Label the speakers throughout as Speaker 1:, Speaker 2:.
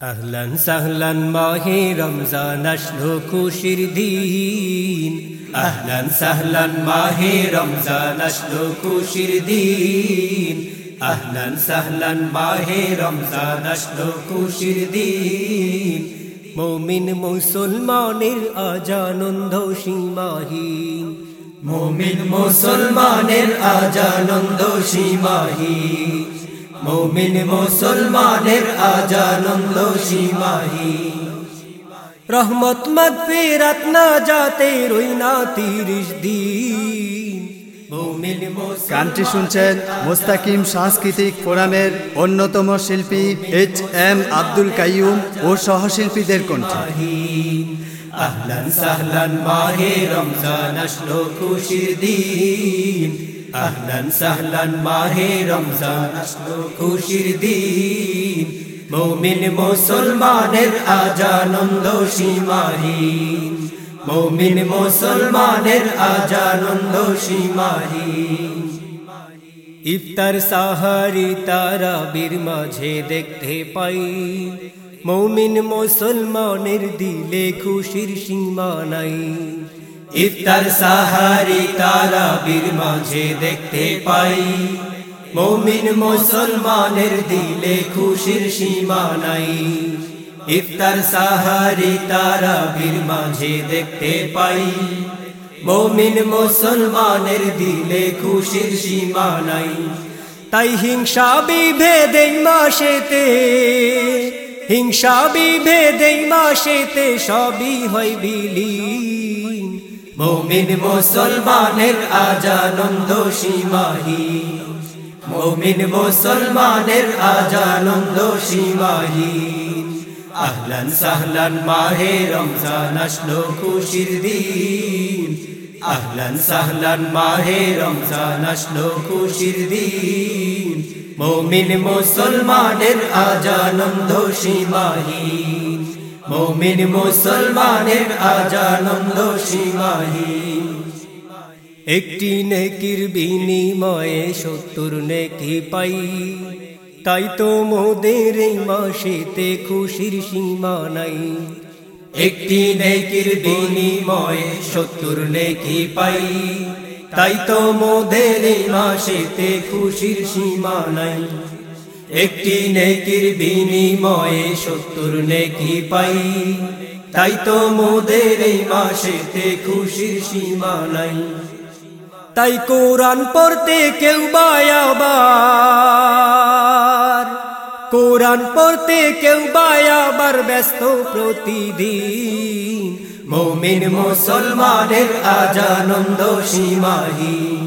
Speaker 1: আহলান সাহলান মাহে রমজান আসলো খুশির দিন আহলান সাহলান মাহে রমজান আসলো খুশির দিন আহলান সাহলান মাহে রমজান আসলো খুশির দিন মমিন মুসলমানের আজানন্দ সীমাহীন
Speaker 2: মুমিন মুসলমানের আজানন্দ সীমাহীন মুমিন মুসলমানের আজানন্দ সীমাহীন
Speaker 1: রহমত মত ফেরাত না যাতে রই না তিরিশ দিন।
Speaker 3: গানটি শুনছেন মোস্তাকিম সাংস্কৃতিক ফোরামের অন্যতম শিল্পী এইচ এম আব্দুল কাইয়ুম ও সহশিল্পীদের কণ্ঠে।
Speaker 2: আহলান সাহলান মাহে রমজান আসলো খুশির দিন। আহলান সাহলান মাহে রমজান, আসলো খুশির দিন। মুমিন মুসলমানের আজানন্দ সীমাহীন। মুমিন মুসলমানের আজানন্দ সীমাহীন।
Speaker 1: ইফতার সাহারি তারা বীর মাঝে দেখতে পাই। মৌমিন মুসলমানের দিলে খুশির সীমা নাই।
Speaker 2: ইফতার সাহারি তারা বীর মাঝে দেখতে পাই। মৌমিন মুসলমানের দিলে খুশির সীমা নাই। ইফতার সাহারি তারা বীর মাঝে দেখতে পাই। মৌমিন মুসলমানের দিলে খুশির সীমা নাই।
Speaker 1: তাই হিংসা বিভেদে মাসেতে, হিংসা বিভেদে মাসেতে সবই হয় বিলীন।
Speaker 2: মৌমিন মুসলমানের আজানন্দ সীমাহীন মৌমিন মুসলমানের আজানন্দ সীমাহীন আহলান সাহলান মাহে রমজান আসলো খুশির দিন। আহলান সাহলান মাহে রমজান আসলো খুশির দিন। মৌমিন মুসলমানের আজানন্দ সীমাহীন মৌমিন মুসলমানের আজানন্দ সীমাহীন
Speaker 1: একটি নেকির বিনিময়ে সত্তর নেকি পাই। তাই তো মোদের এই মাসেতে খুশির সীমা নাই।
Speaker 2: একটি নেকির বিনিময়ে সত্তর নেকি পাই। তাই তো মোদের এই মাসেতে খুশির সীমা নাই। একটি নেকির বিনিময়ে সত্তর নেকি পাই। তাই তো মোদের এই মাসেতে খুশির সীমা নাই।
Speaker 1: তাই কোরআন পড়তে কেউ বায়াবার কোরআন পড়তে কেউ বায়াবার ব্যস্ত প্রতিদিন।
Speaker 2: মৌমিন মুসলমানের আজানন্দ সীমাহীন।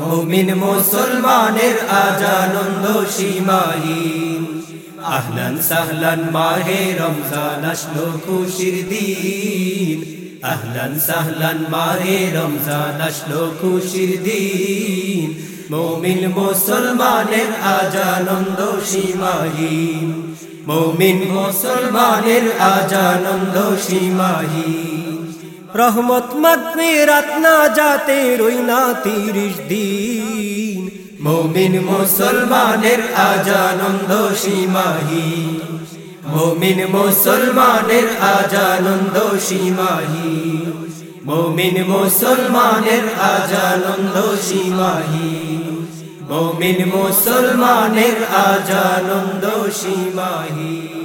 Speaker 2: মৌমিন মুসলমানের আজানন্দ সীমাহীন। আহলান সাহলান মাহে রমজান আসলো খুশির দিন। আহলান সাহলান মাহে রমজান আসলো খুশির দিন। মৌমিন মুসলমানের আজানন্দ সীমাহীন। মৌমিন মুসলমানের আজানন্দ সীমাহীন।
Speaker 1: রহমত মত ফেরাত না যাতে রই না তিরিশ দিন।
Speaker 2: মৌমিন মুসলমানের আজানন্দ সীমাহীন মৌমিন মুসলমানের আজানন্দ সীমাহীন মৌমিন মুসলমানের আজানন্দ সীমাহীন মৌমিন মুসলমানের আজানন্দ সীমাহীন